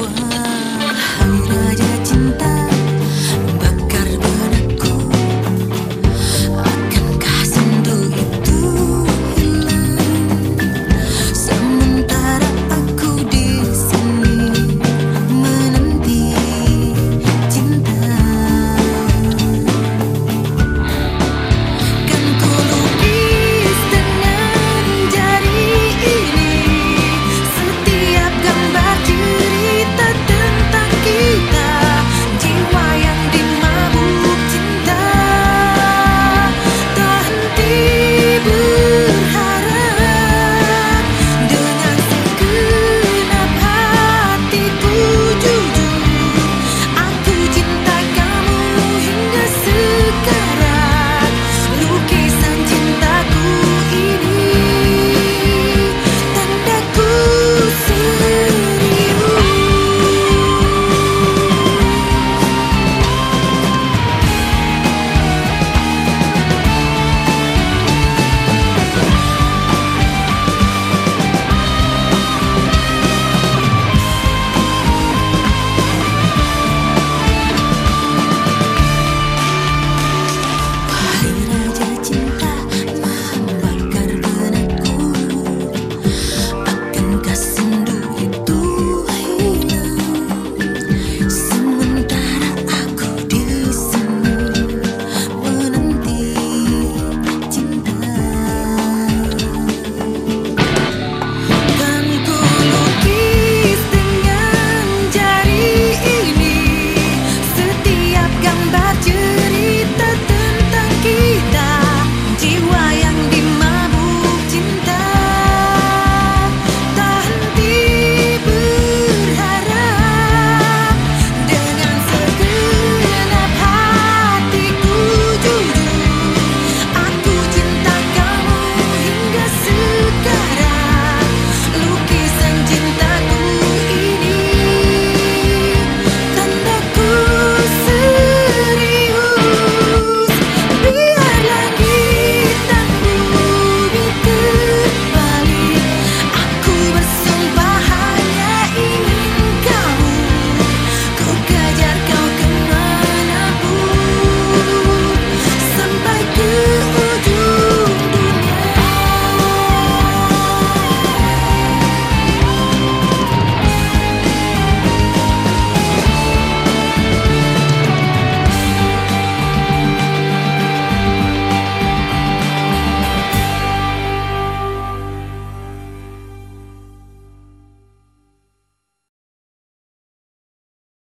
我害怕。